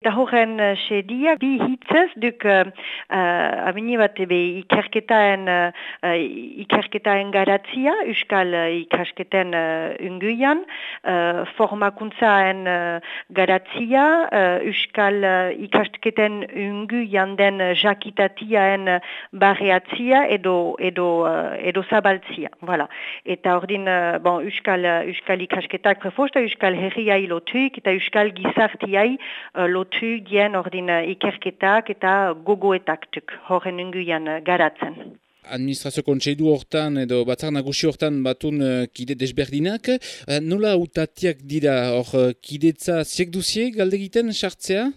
Eta horren uh, sedia, bi hitzez, duk uh, uh, abini bat ebe ikerketaen, uh, ikerketaen garatzia, uskal uh, ikasketen uh, unguian, uh, formakuntzaen uh, garatzia, uh, uskal uh, ikasketen unguian den jakitatiaen barreatzia edo, edo, uh, edo zabaltzia. Voilà. Eta ordin, uh, bon, uskal, uh, uskal ikasketak prefosta, uskal herriai lotuik, eta uskal gizartiai uh, lotuik lotu gien ordin ikerketak eta gogoetak tuk horren unguian garatzen. Administrazio kontseidu hortan edo batzar nagusi hortan batun uh, kide desberdinak. Uh, nola utatiak dira hor uh, kidetza ziek duzie galdegiten sartzea?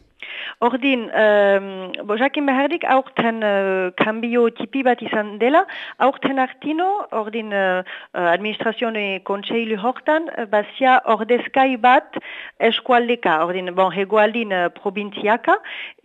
Ordin, um, bo, jakin behardik, aurten uh, kambio tipi bat izan dela, aurten artino, ordin uh, administrazione kontseilu hortan, uh, bazia ordezkai bat eskualdeka, ordin, bon, hegoaldin uh, probintziaka,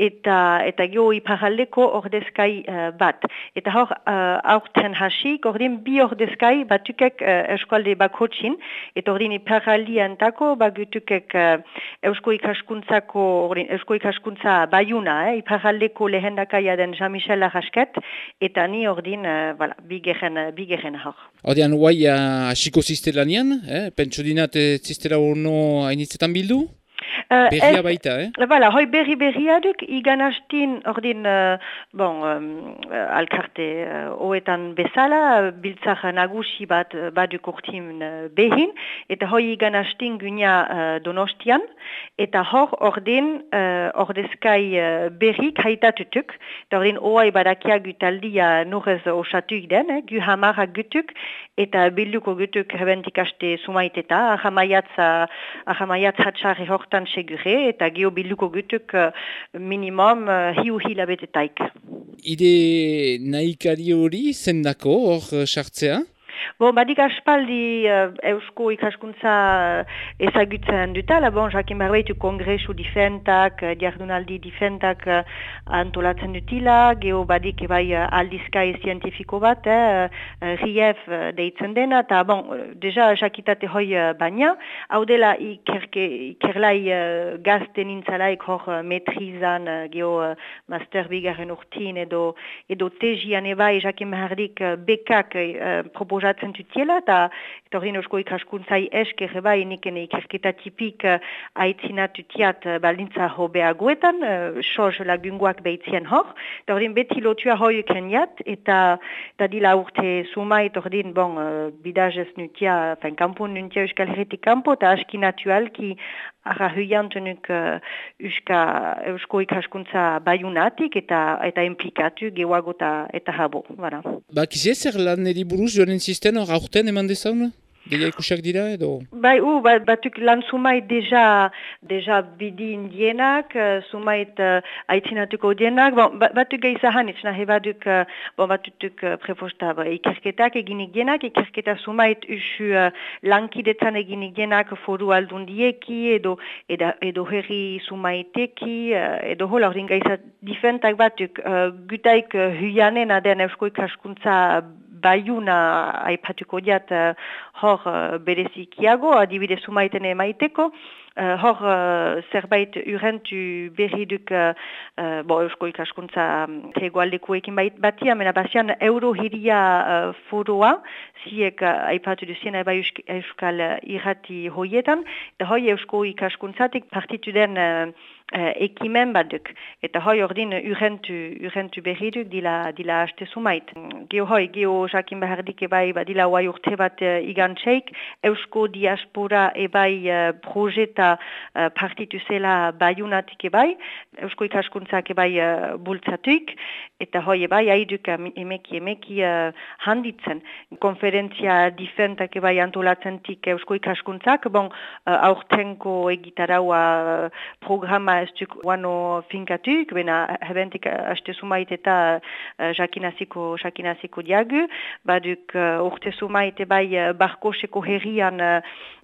eta, eta geho iparaldeko ordezkai uh, bat. Eta hor, uh, aurten hasik, ordin, bi ordezkai batukek uh, eskualde bakotxin, eta ordin iparaldi antako, bagutukek uh, eusko ikaskuntzako, ordin, eusko ikaskuntzako hizkuntza baiuna, eh, iparaldeko lehendakaia den Jean-Michel Arrasket, eta ni ordin, uh, voilà, bigeren, bigeren hor. Ordean, guai, hasiko zistelanean, eh? pentsu dinat, zistela ono hainitzetan bildu? Uh, berria baita, eh? Bala, hoi berri berria duk, igan hastin, ordin, uh, bon, um, alkarte uh, oetan bezala, biltzak nagusi bat baduk urtin uh, behin, eta hoi igan hastin gunia uh, donostian, eta hor ordin, uh, ordezkai uh, berrik haitatutuk, eta ordin, oai badakia gutaldia nurez osatuik den, eh, gu hamara gutuk, eta bilduko gutuk hebentikaste sumaiteta, ahamaiatza, ahamaiatza txarri hortan segure eta geobilduko gutuk uh, minimum uh, hiu hilabetetaik. Ide nahikari hori zendako hor uh, sartzea? Bon, badik aspaldi uh, eusko ikaskuntza uh, ezagutzen dutela, bon, jakin berbaitu kongresu difentak, uh, diardunaldi difentak uh, antolatzen dutila, geho badik ebai uh, aldizkai zientifiko bat, eh, uh, RIEF uh, deitzen dena, eta bon, deja jakitate hoi uh, baina, hau dela ikerke, ikerlai uh, gazten intzalaik hor uh, metrizan, uh, geho master bigarren urtin edo, edo tejian ebai jakin behardik uh, bekak uh, proposatzen antolatzen tutiela, eta horren osko ikaskuntzai esker bai niken ikerketa tipik uh, aitzina tutiat uh, baldintza hobeagoetan, uh, soz lagunguak behitzien hor, eta horren beti lotua hoi keniat, eta da dila urte sumait horren, bon, uh, bidazez nutia, fin, kampun nutia euskal herretik kampo, eta aski natualki arra huiantunuk uh, uska eusko ikaskuntza baiunatik eta eta implikatu gehuago eta habo. Kizie zer lan eriburuz joanen zisten hor aurten eman dezaun? Ikusiak dira edo? Bai, u, ba, batuk lan sumait deja, deja bidi indienak, uh, sumait uh, aitzinatuko dienak, bon, ba, batuk gaizahan, itxna hebaduk, uh, bon, batutuk uh, prefosta, ba, ikerketak eginik dienak, ikerketa sumait usu uh, lankidetan eginik dienak foru aldundieki, edo, edo, edo herri sumaiteki, uh, edo hola, ordin gaiza difentak batuk, uh, gutaik uh, huyanen aden eusko ikaskuntza baiuna aipatuko diat uh, hor uh, berezikiago, adibide sumaiten emaiteko, uh, hor uh, zerbait urentu berri duk uh, uh, bo, eusko ikaskuntza um, hegoaldekuekin batia, mena bazian euro hiria uh, foroa, ziek uh, aipatu duzien eba euskal uh, irrati hoietan, eta hoi eusko ikaskuntzatik partitu den uh, ekimen baduk. Eta hoi ordin urentu, urentu berriduk dila, dila haste sumait. Geo hoi, geo jakin behardik ebai badila huai urte bat uh, igantxeik, eusko diaspora ebai uh, projeta uh, partitu zela baiunatik ebai, eusko ikaskuntzak ebai uh, bultzatuik, eta hoi ebai haiduk emeki emeki uh, handitzen. Konferentzia difentak ebai antolatzen tik eusko ikaskuntzak, bon, uh, aurtenko egitaraua programa ez duk guano finkatuk, bena hebentik haste sumait eta uh, jakinaziko, jakinaziko diagu, baduk uh, urte sumait bai barkoseko herrian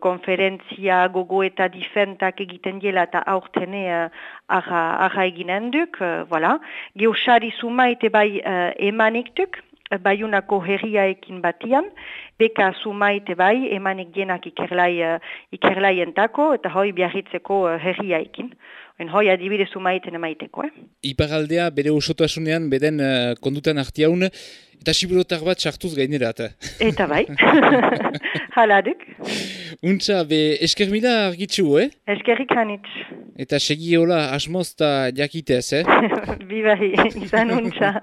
konferentzia gogo eta difentak egiten diela eta aurtene uh, arra, arra eginen duk, voilà. Geosari sumait bai uh, emanik duk, baiunako herriaekin batian, beka sumaite bai, emanik dienak ikerlai, uh, ikerlai entako, eta hoi biarritzeko uh, herriaekin. En hoi adibide sumaiten emaiteko, eh? Iparaldea bere usotasunean, beden uh, kondutan artiaun, eta siburotar bat sartuz gainerat. Eta bai, haladuk. Untza, be, esker mila argitzu, eh? Eskerrik hanitz. Eta segi hola, asmozta jakitez, eh? Bibai, izan untza.